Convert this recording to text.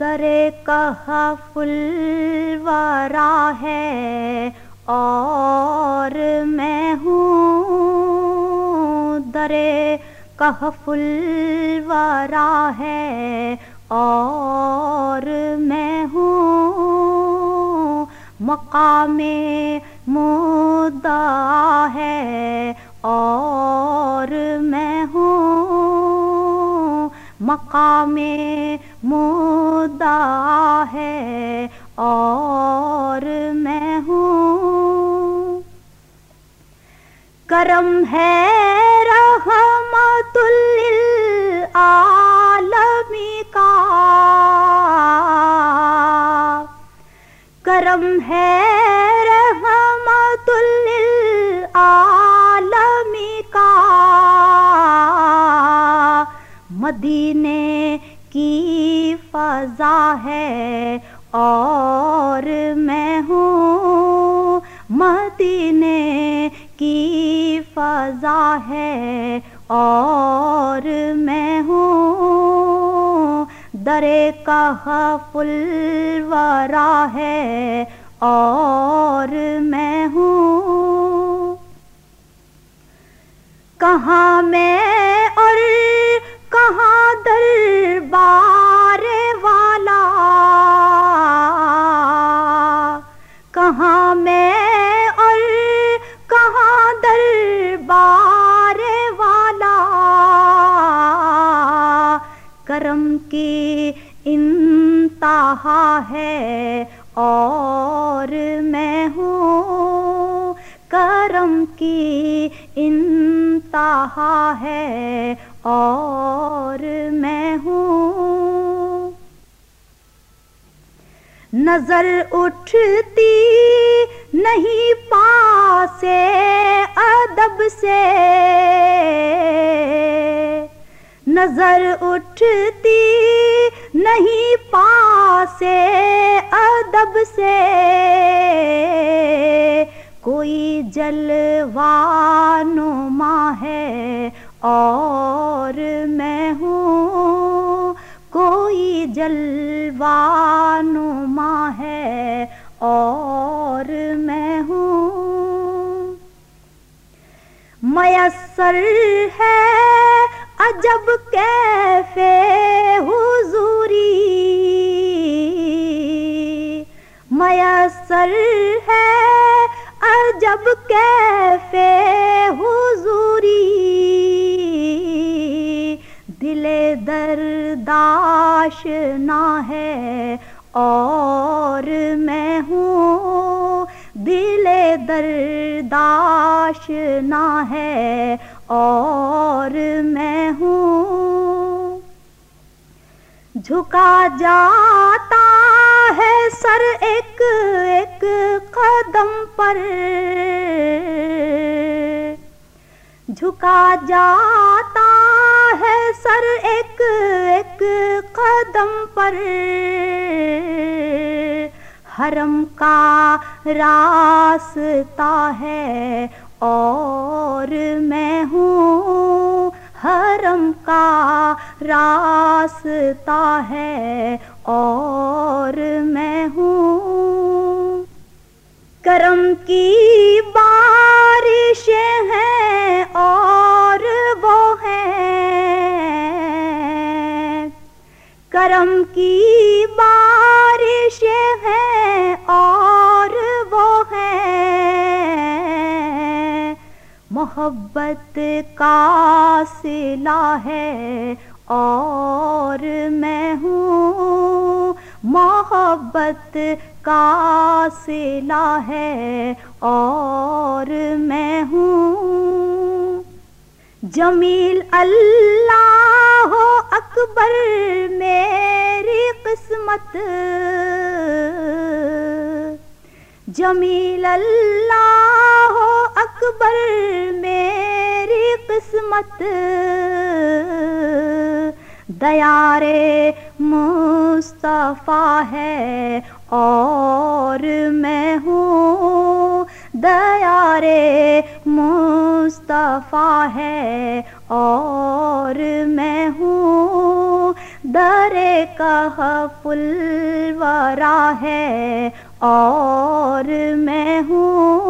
در کہف الورا ہے اور میں ہوں در کہف الورا ہے اور میں ہوں مقام مدعا ہے اور میں مقام مدعا ہے اور میں ہوں۔ کرم ہے رحمت للعالمی کا۔ کرم ہے مدینے کی فضا ہے اور میں ہوں مدینے کی فضا ہے اور میں ہوں در کہف الورا ہے اور میں ہوں کہاں میں ہے اور میں ہوں کرم کی انتہا ہے اور میں ہوں۔ نظر اٹھتی نہیں پاسے، ادب سے۔ نظر اٹھتی نہیں پاسے ادب سے کوئی جلوانما ہے اور میں ہوں کوئی جلوانما ہے اور میں ہوں میسر ہے عجب کیفے حضوری میسر ہے۔ عجب کیفے حضوری دل درداش نہ ہے اور میں ہوں دل درداش نہ ہے اور میں ہوں۔ جھکا جاتا جھکا جاتا ہے سر ایک ایک قدم پر۔ حرم کا راستہ ہے اور میں ہوں۔ حرم کا راستہ ہے اور کرم کی بارشیں ہیں اور وہ ہیں محبت کا سلا ہے اور میں ہوں محبت کا سلا ہے اور میں ہوں جمیل اللہ اکبر قسمت جمیل اللہ اکبر میری قسمت دیار مصطفیٰ ہے اور میں ہوں دیار مصطفیٰ ہے اور کہا پلوارا ہے اور میں ہوں